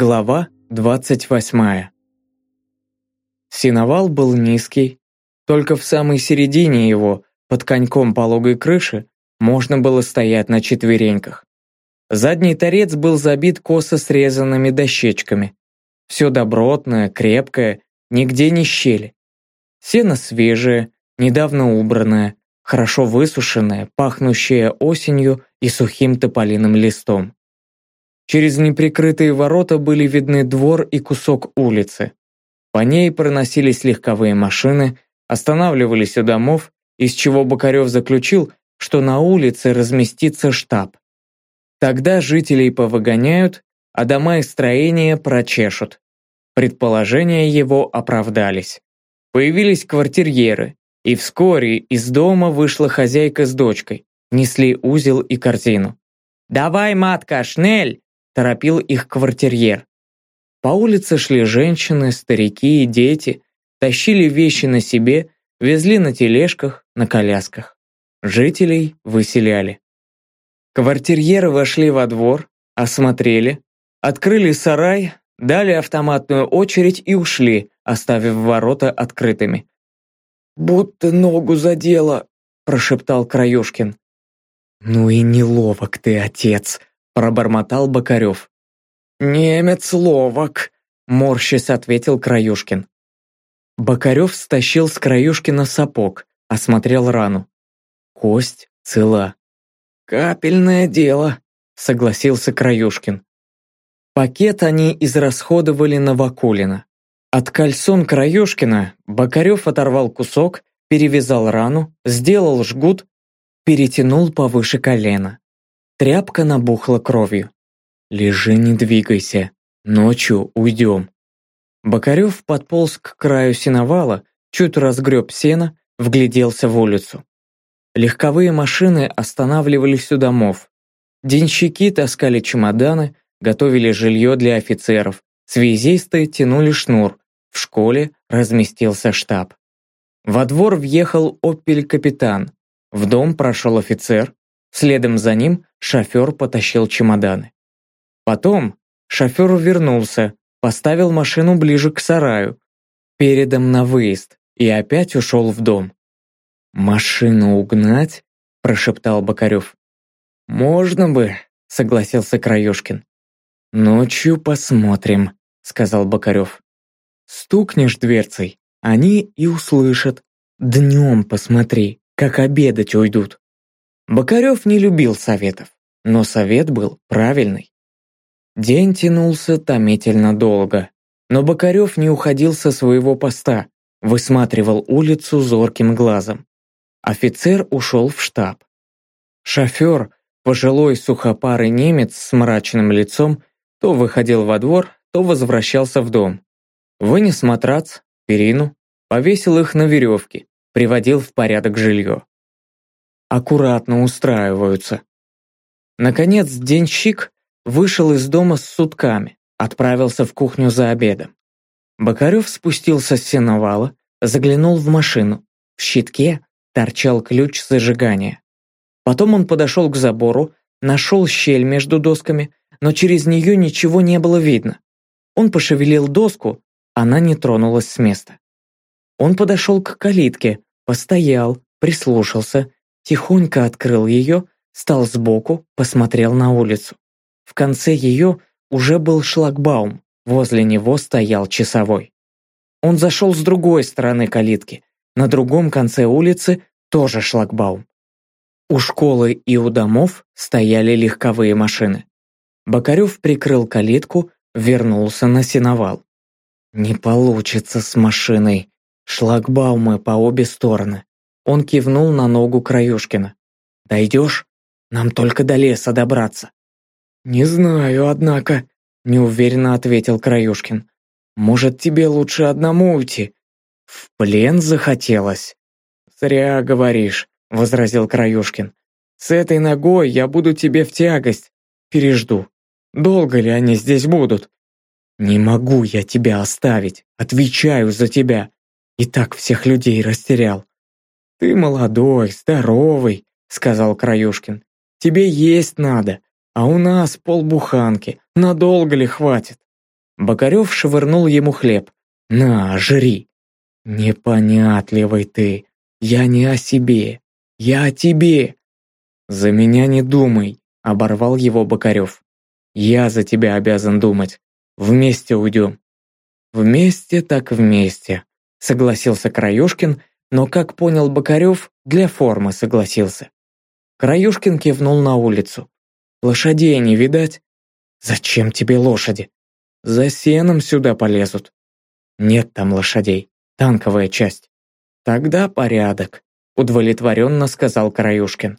Глава 28. Синовал был низкий, только в самой середине его, под коньком пологой крыши, можно было стоять на четвереньках. Задний торец был забит косо срезанными дощечками. Все добротное, крепкое, нигде не щели. Сено свежее, недавно убранное, хорошо высушенное, пахнущее осенью и сухим тополиным листом. Через неприкрытые ворота были видны двор и кусок улицы. По ней проносились легковые машины, останавливались у домов, из чего Бокарев заключил, что на улице разместится штаб. Тогда жителей повыгоняют, а дома и строения прочешут. Предположения его оправдались. Появились квартирьеры, и вскоре из дома вышла хозяйка с дочкой, несли узел и корзину. «Давай, матка, шнель!» Торопил их квартирьер. По улице шли женщины, старики и дети, тащили вещи на себе, везли на тележках, на колясках. Жителей выселяли. Квартирьеры вошли во двор, осмотрели, открыли сарай, дали автоматную очередь и ушли, оставив ворота открытыми. «Будто ногу задело», – прошептал Краюшкин. «Ну и неловок ты, отец», пробормотал Бокарев. «Немец ловок», — морщись ответил Краюшкин. Бокарев стащил с Краюшкина сапог, осмотрел рану. Кость цела. «Капельное дело», — согласился Краюшкин. Пакет они израсходовали на Вакулина. От кальсон Краюшкина Бокарев оторвал кусок, перевязал рану, сделал жгут, перетянул повыше колена. Тряпка набухла кровью. «Лежи, не двигайся. Ночью уйдем». Бокарев подполз к краю сеновала, чуть разгреб сено, вгляделся в улицу. Легковые машины останавливались у домов. Денщики таскали чемоданы, готовили жилье для офицеров. Связисты тянули шнур. В школе разместился штаб. Во двор въехал «Опель-капитан». В дом прошел офицер. Следом за ним шофер потащил чемоданы. Потом шофер вернулся, поставил машину ближе к сараю, передом на выезд и опять ушел в дом. «Машину угнать?» – прошептал Бокарев. «Можно бы», – согласился Краюшкин. «Ночью посмотрим», – сказал Бокарев. «Стукнешь дверцей, они и услышат. Днем посмотри, как обедать уйдут». Бокарев не любил советов, но совет был правильный. День тянулся томительно долго, но Бокарев не уходил со своего поста, высматривал улицу зорким глазом. Офицер ушел в штаб. Шофер, пожилой сухопарый немец с мрачным лицом, то выходил во двор, то возвращался в дом. Вынес матрац, перину, повесил их на веревке, приводил в порядок жилье аккуратно устраиваются. Наконец, денщик вышел из дома с сутками, отправился в кухню за обедом. Бокарев спустился с сеновала, заглянул в машину. В щитке торчал ключ зажигания. Потом он подошел к забору, нашел щель между досками, но через нее ничего не было видно. Он пошевелил доску, она не тронулась с места. Он подошел к калитке, постоял, прислушался, тихонько открыл ее, стал сбоку, посмотрел на улицу. В конце ее уже был шлагбаум, возле него стоял часовой. Он зашел с другой стороны калитки, на другом конце улицы тоже шлагбаум. У школы и у домов стояли легковые машины. Бокарев прикрыл калитку, вернулся на сеновал. «Не получится с машиной. Шлагбаумы по обе стороны. Он кивнул на ногу Краюшкина. «Дойдешь? Нам только до леса добраться». «Не знаю, однако», – неуверенно ответил Краюшкин. «Может, тебе лучше одному уйти?» «В плен захотелось?» «Зря говоришь», – возразил Краюшкин. «С этой ногой я буду тебе в тягость. Пережду. Долго ли они здесь будут?» «Не могу я тебя оставить. Отвечаю за тебя. И так всех людей растерял. «Ты молодой, здоровый», — сказал Краюшкин. «Тебе есть надо, а у нас полбуханки. Надолго ли хватит?» Бокарев швырнул ему хлеб. «На, жри!» «Непонятливый ты! Я не о себе! Я о тебе!» «За меня не думай!» — оборвал его Бокарев. «Я за тебя обязан думать. Вместе уйдем». «Вместе так вместе», — согласился Краюшкин, но, как понял Бокарев, для формы согласился. Краюшкин кивнул на улицу. «Лошадей не видать?» «Зачем тебе лошади?» «За сеном сюда полезут». «Нет там лошадей. Танковая часть». «Тогда порядок», — удовлетворенно сказал Краюшкин.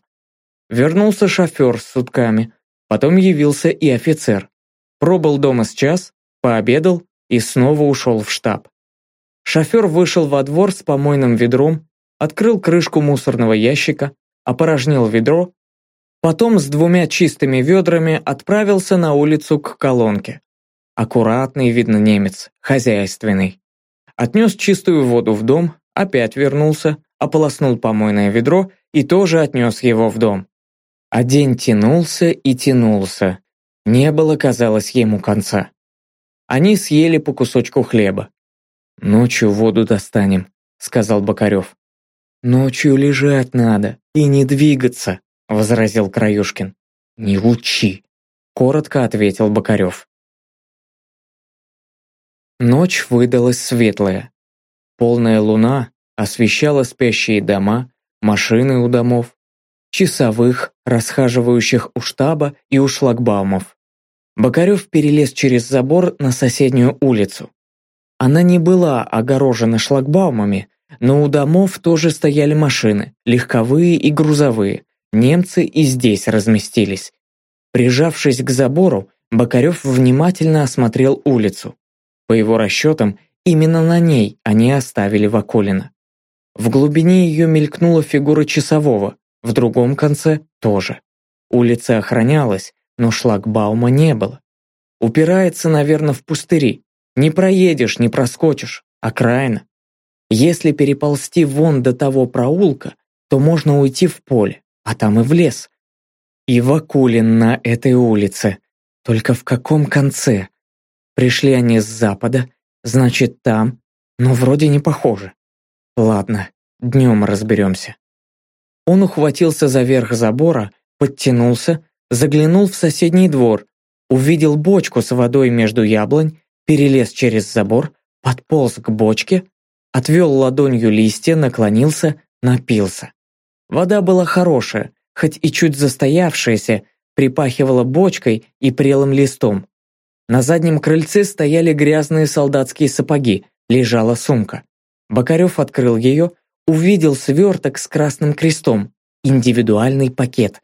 Вернулся шофер с сутками, потом явился и офицер. Пробыл дома с час, пообедал и снова ушел в штаб. Шофер вышел во двор с помойным ведром, открыл крышку мусорного ящика, опорожнил ведро, потом с двумя чистыми ведрами отправился на улицу к колонке. Аккуратный, видно, немец, хозяйственный. Отнес чистую воду в дом, опять вернулся, ополоснул помойное ведро и тоже отнес его в дом. А день тянулся и тянулся. Не было, казалось, ему конца. Они съели по кусочку хлеба. «Ночью воду достанем», — сказал Бокарев. «Ночью лежать надо и не двигаться», — возразил Краюшкин. «Не учи», — коротко ответил Бокарев. Ночь выдалась светлая. Полная луна освещала спящие дома, машины у домов, часовых, расхаживающих у штаба и у шлагбаумов. Бокарев перелез через забор на соседнюю улицу. Она не была огорожена шлагбаумами, но у домов тоже стояли машины, легковые и грузовые. Немцы и здесь разместились. Прижавшись к забору, Бокарев внимательно осмотрел улицу. По его расчетам, именно на ней они оставили Вакулина. В глубине ее мелькнула фигура часового, в другом конце тоже. Улица охранялась, но шлагбаума не было. Упирается, наверное, в пустыри. Не проедешь, не проскочишь. Окраина. Если переползти вон до того проулка, то можно уйти в поле, а там и в лес. И Вакулин на этой улице. Только в каком конце? Пришли они с запада, значит там, но вроде не похоже. Ладно, днем разберемся. Он ухватился за верх забора, подтянулся, заглянул в соседний двор, увидел бочку с водой между яблонь перелез через забор, подполз к бочке, отвел ладонью листья, наклонился, напился. Вода была хорошая, хоть и чуть застоявшаяся, припахивала бочкой и прелым листом. На заднем крыльце стояли грязные солдатские сапоги, лежала сумка. Бокарев открыл ее, увидел сверток с красным крестом, индивидуальный пакет.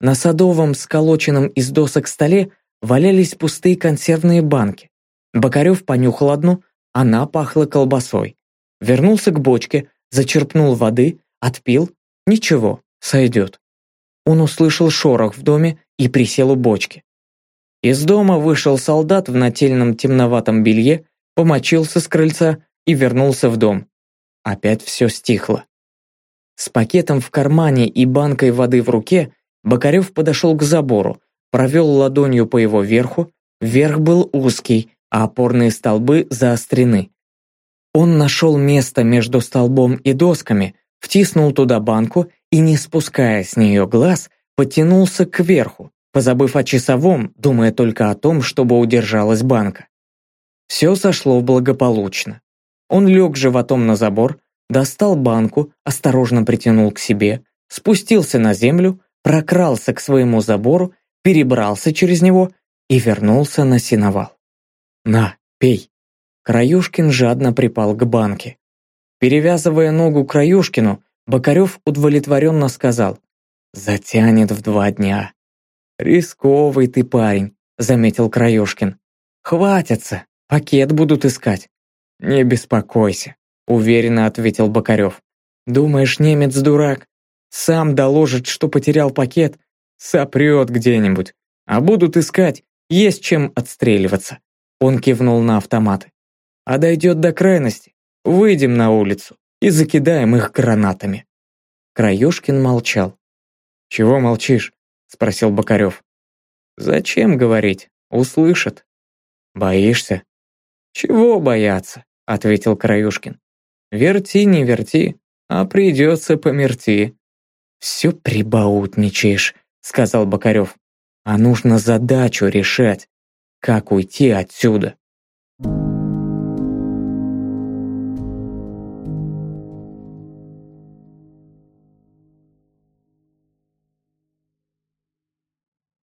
На садовом, сколоченном из досок столе валялись пустые консервные банки. Бокарев понюхал одну, она пахла колбасой. Вернулся к бочке, зачерпнул воды, отпил. Ничего, сойдет. Он услышал шорох в доме и присел у бочки. Из дома вышел солдат в нательном темноватом белье, помочился с крыльца и вернулся в дом. Опять все стихло. С пакетом в кармане и банкой воды в руке Бокарев подошел к забору, провел ладонью по его верху, верх был узкий, а опорные столбы заострены. Он нашел место между столбом и досками, втиснул туда банку и, не спуская с нее глаз, потянулся кверху, позабыв о часовом, думая только о том, чтобы удержалась банка. Все сошло благополучно. Он лег животом на забор, достал банку, осторожно притянул к себе, спустился на землю, прокрался к своему забору, перебрался через него и вернулся на сеновал. «На, пей». Краюшкин жадно припал к банке. Перевязывая ногу Краюшкину, Бокарев удовлетворенно сказал «Затянет в два дня». «Рисковый ты парень», — заметил Краюшкин. «Хватятся, пакет будут искать». «Не беспокойся», — уверенно ответил Бокарев. «Думаешь, немец дурак? Сам доложит, что потерял пакет, сопрет где-нибудь. А будут искать, есть чем отстреливаться. Он кивнул на автоматы. А дойдет до крайности, выйдем на улицу и закидаем их гранатами. Краюшкин молчал. «Чего молчишь?» – спросил Бокарев. «Зачем говорить? Услышат». Боишься? Чего бояться, ответил Краюшкин. Верти, не верти, а придется померти. Все прибаутничаешь, сказал Бокарев. А нужно задачу решать. Как уйти отсюда?